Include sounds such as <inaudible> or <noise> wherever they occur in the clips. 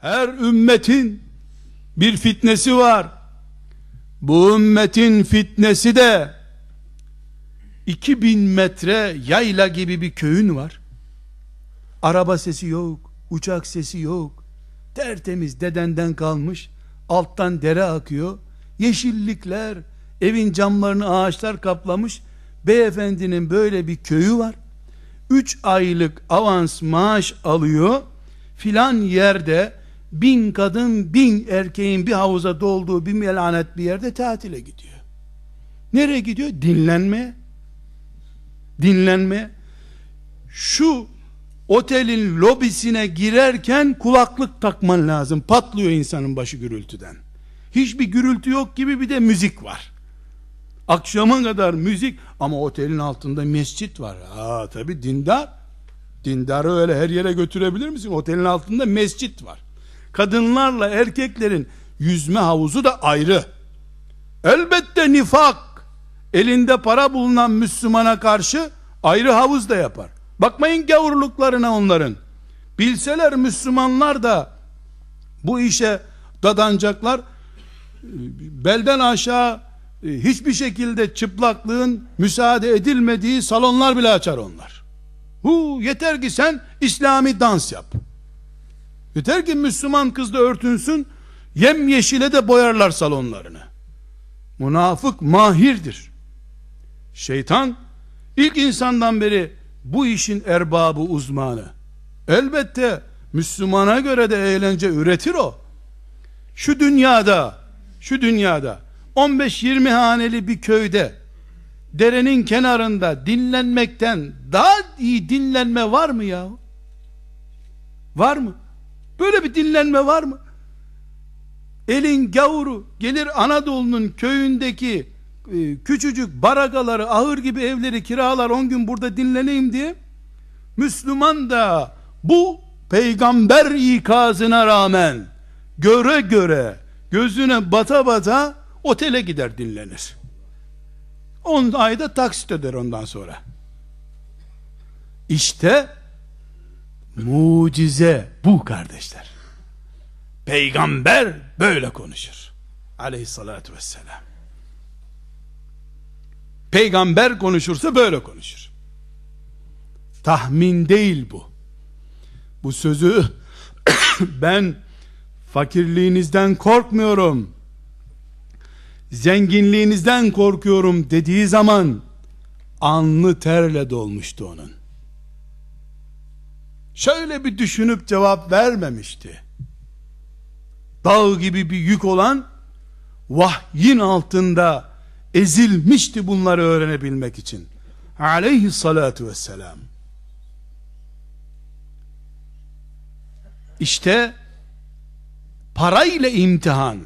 Her ümmetin bir fitnesi var. Bu ümmetin fitnesi de 2000 metre yayla gibi bir köyün var. Araba sesi yok, uçak sesi yok. Tertemiz dedenden kalmış. Alttan dere akıyor. Yeşillikler, evin camlarını ağaçlar kaplamış. Beyefendinin böyle bir köyü var. 3 aylık avans maaş alıyor. Filan yerde bin kadın bin erkeğin bir havuza dolduğu bir melanet bir yerde tatile gidiyor. Nereye gidiyor? Dinlenmeye. Dinlenmeye. Şu otelin lobisine girerken kulaklık takman lazım. Patlıyor insanın başı gürültüden. Hiçbir gürültü yok gibi bir de müzik var. Akşama kadar müzik ama otelin altında mescit var. Aa tabi dindar. Dindarı öyle her yere götürebilir misin? Otelin altında mescit var. Kadınlarla erkeklerin yüzme havuzu da ayrı. Elbette nifak elinde para bulunan Müslümana karşı ayrı havuz da yapar. Bakmayın gavurluklarına onların. Bilseler Müslümanlar da bu işe dadanacaklar. Belden aşağı e, hiçbir şekilde çıplaklığın müsaade edilmediği salonlar bile açar onlar. Hu yeter ki sen İslami dans yap. Yeter ki Müslüman kız da örtünsün, yem yeşile de boyarlar salonlarını. Münafık mahirdir. Şeytan ilk insandan beri bu işin erbabı uzmanı. Elbette Müslümana göre de eğlence üretir o. Şu dünyada, şu dünyada 15-20 haneli bir köyde derenin kenarında dinlenmekten daha iyi dinlenme var mı ya? Var mı? Böyle bir dinlenme var mı? Elin gavuru gelir Anadolu'nun köyündeki e, küçücük barakaları, ahır gibi evleri kiralar 10 gün burada dinleneyim diye. Müslüman da bu peygamber ikazına rağmen göre göre gözüne bata bata otele gider dinlenir. 10 ayda taksit öder ondan sonra. İşte mucize bu kardeşler. Peygamber böyle konuşur. Aleyhissalatü vesselam. Peygamber konuşursa böyle konuşur. Tahmin değil bu. Bu sözü <coughs> ben fakirliğinizden korkmuyorum. Zenginliğinizden korkuyorum dediği zaman anlı terle dolmuştu onun. Şöyle bir düşünüp cevap vermemişti. Dağ gibi bir yük olan vahyin altında ezilmişti bunları öğrenebilmek için. Aleyhissalatu vesselam. İşte parayla imtihan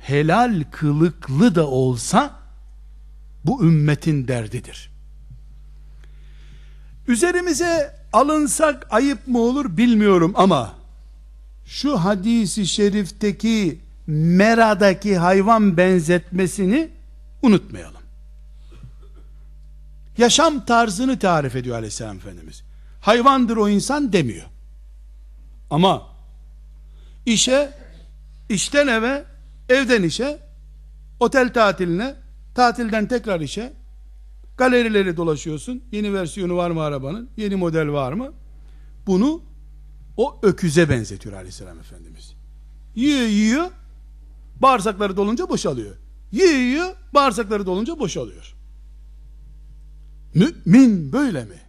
helal kılıklı da olsa bu ümmetin derdidir. Üzerimize alınsak ayıp mı olur bilmiyorum ama şu hadisi şerifteki meradaki hayvan benzetmesini unutmayalım. Yaşam tarzını tarif ediyor aleyhisselam efendimiz. Hayvandır o insan demiyor. Ama işe, işten eve, evden işe, otel tatiline, tatilden tekrar işe, galerileri dolaşıyorsun. Yeni versiyonu var mı arabanın? Yeni model var mı? Bunu o öküze benzetiyor aleyhisselam efendimiz. Yiyor yiyor, bağırsakları dolunca boşalıyor. Yiyor yiyor, bağırsakları dolunca boşalıyor. Mümin böyle mi?